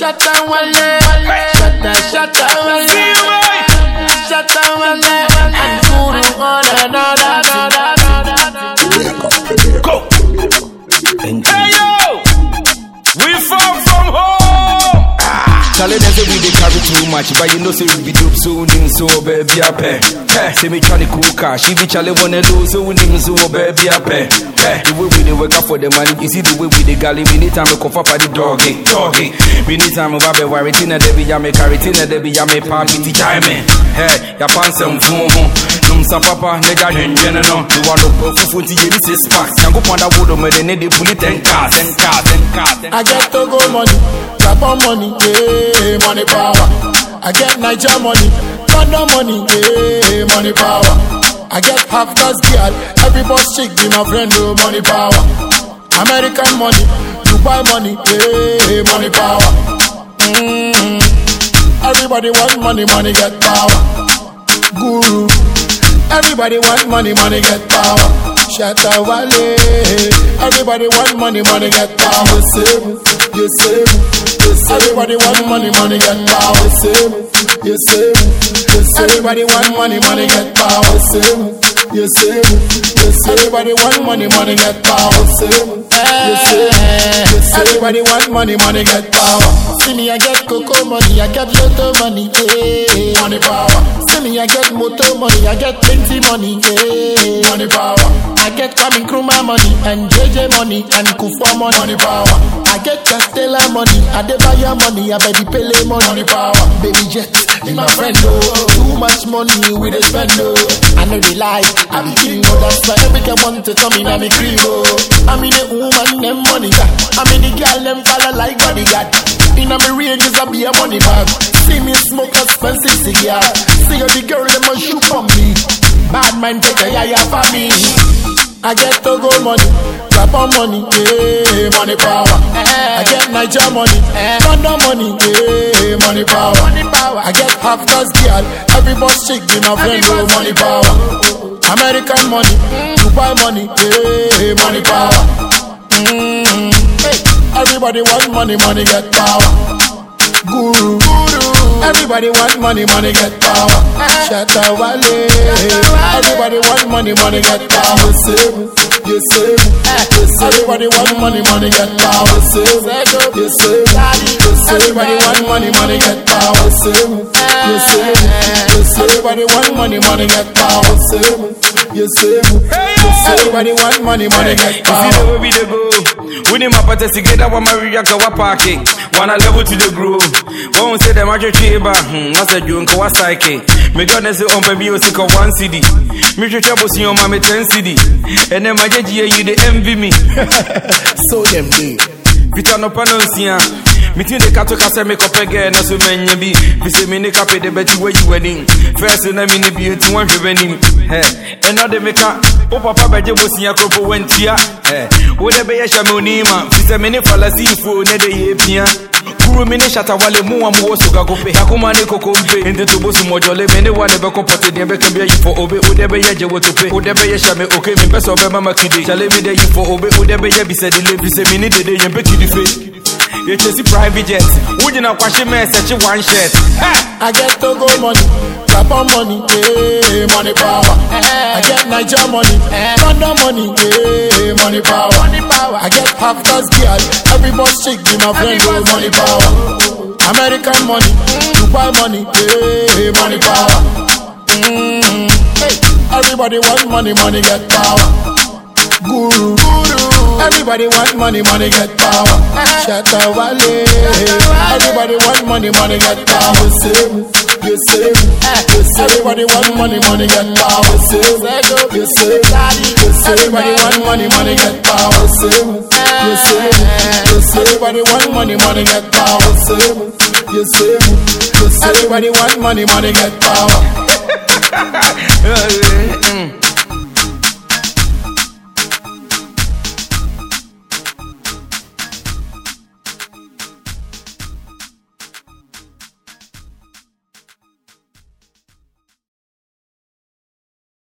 Shatta wale, shatta shatta wale, shatta wale, and guru on another, another, Go. Hey yo, we far from home. Ah. Charlie, them say we dey carry too much, but you know say we be dope so nim so baby I pay. Hey, say me try to cool car, she be Charlie wanna do so nim so baby I pay. Hey, the way we dey work out for the money, you see the way we dey galley. Me need time to up for the doggy, doggy. Me need time to be worry, tina debi ya me carry, tina debi ya me party, ti chime. Hey, ya pan some phone. Num sa papa, ne ja jen jen no. You want to go fufu ti yemi six pack. Yango panda wodo me de ne de puli ten cars, ten cars, ten cars. I get Togo money, Gabon money, yeah, money power. I get Niger money, London money, yeah, money power. I get half gas girl, every boss chick be my friend, oh, money power. American money, Dubai money, hey, money power. Mm. Everybody want money, money get power. Guru. Everybody want money, money get power. Shatta Wale. Everybody want money, money get power. You save me, you save me, you save Everybody want money, money get power. You save me, you save me, you save Everybody want money, money get power. You save me, you save me, you save Everybody want money, money get power. You save me, you save me, you save Everybody want money, money get power. See me, I get cocoa money, I get lotto money, yeah. Money power. See me, I get moto money, I get plenty money, yeah. Money power. I get Kwame Nkrumah money and JJ money and Kufuor money. Money power. I get Castella money, I Adebayo money, I the Pele money. Money power. Baby jet, be my friend, oh. Too much money we dey spend, oh. I know they lie, I be king, oh. That's why every girl want to come in and me cream, oh. I'm in the woman, them money, got. I'm in the girl, them follow like bodyguard. In a me ranges, I be a money bag. See me smoke expensive cigar. See how the girl, them a shoot on me. Bad man take a yaya for me. I get Togo money, Gabon money, yeah, money power. I get Niger money, London money, yeah, money power. I get half gas girl, every boss chick my friend, oh, money power. American money, Dubai money, yeah, money power. Everybody want money, money get power. Guru. Everybody want money, money get power. Shatta Wale. Everybody want money, money get power. You save me, you save me, eh, you save Everybody want money, money get power. You save me, oh. you save me, you save Everybody want money, money get power. You save me, you eh. save me, you save Everybody want money, money get power. You save me, you save me, you save Everybody want money, money eh, get You see power. the way we dey go. We need my party together one Maria go wa parking. Wanna level to the groove. Won't say them a chiba. Hmm, what's a junk wa psyche. Me gonna say on baby you sick of one CD. Me try trouble see your mommy 10 CD. And then my jeji you the envy me. So them do. Peter no panonsia. Meeting the kato kasa make up again na so many bi. Fi say me ne kape de beti where you wedding. First na me ne bi eti wan hwebe nim. Eh, and now they make a o papa beje bosia kropo wentia. Eh, wo de be ye sha me onima. Fi say me ne falasi fo ne de ye pia. Kuro me ne shatta wale mu am wo suga gope. Yakuma ne koko mpe. Ende to bosu mojole me ne wane be ko pote de be ke be yi for obe. O de be ye je wo to pe. O de be ye sha me okay me pesa mama kidi. Chale me de yi for obe. O de be ye bi se di le bi se me ne de de ye be kidi fe. You chase private jet. Would you not wash your mess at your one shirt? I get Togo money, Gabon money, yeah, money power. I get Niger money, London money, yeah, money power. I get half gas girl, every boss chick be my friend, oh, money power. American money, Dubai money, yeah, money power. Mm, hey, everybody want money, money get power. Guru. Everybody want money, money get power. Shatta Wale. Everybody want money, money get power. You save me, you save me, you save Everybody want money, money get power. You save me, you save me, you save Everybody want money, money get power. You save me, you save me, you save Everybody want money, money get power. You save me, you save me, you save Everybody want money, money get power.